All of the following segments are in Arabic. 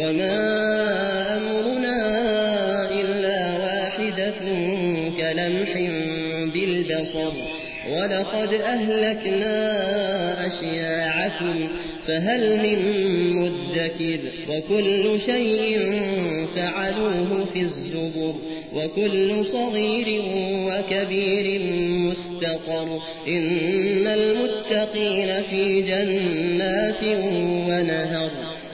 وما أمرنا إلا واحدة كلمح بالبصر ولقد أهلكنا أشياعكم فهل من مدكر وكل شيء فعلوه في الزبر وكل صغير وكبير مستقر إن المتقين في جنات ونهر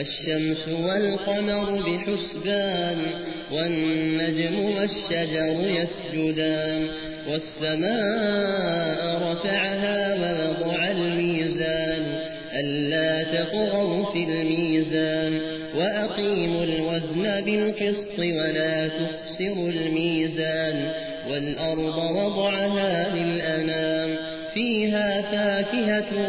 الشمس والقمر بحسبان والنجم والشجر يسجدان والسماء رفعها ووضع الميزان ألا تطغوا في الميزان وأقيموا الوزن بالقسط ولا تخسروا الميزان والأرض وضعها للأنام فيها فاكهة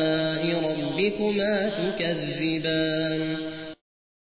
ربكما تكذبان